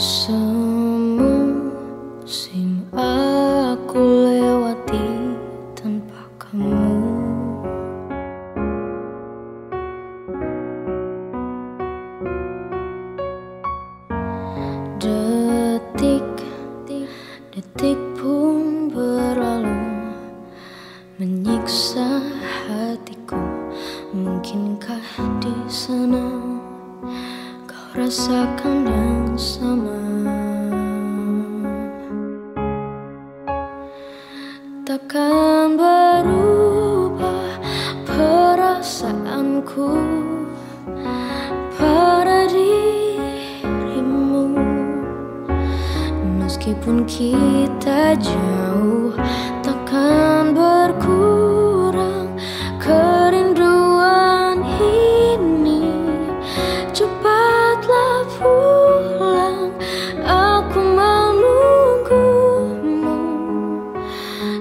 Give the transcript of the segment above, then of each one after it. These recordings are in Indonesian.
Semusim aku lewati tanpa kamu. Detik, detik pun berlalu. Menyiksa hatiku. Mungkinkah di sana rasakan yang sama. Takkan berubah perasaanku pada dirimu. Meskipun kita jauh takkan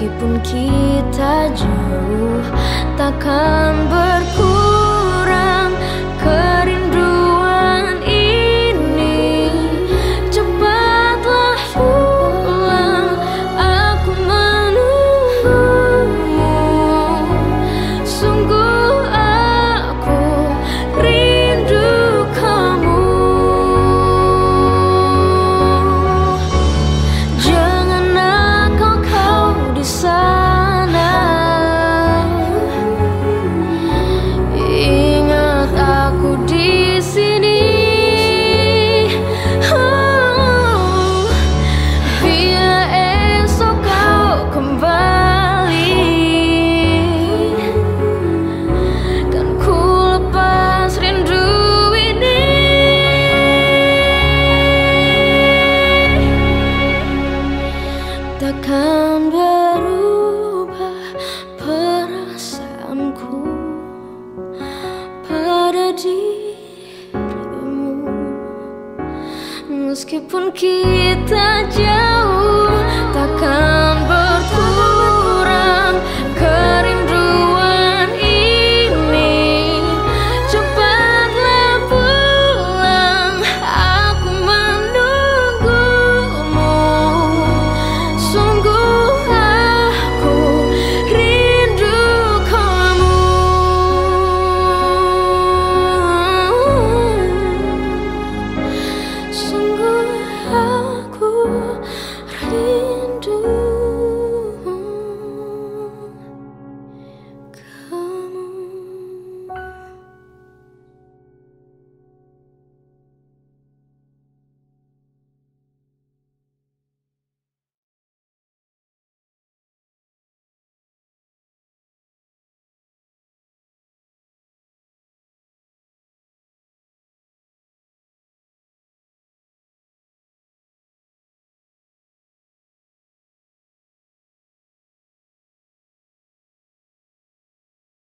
Meskipun kita jauh takkan berkurang takkan berubah perasaanku pada dirimu. Meskipun kita